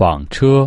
纺车。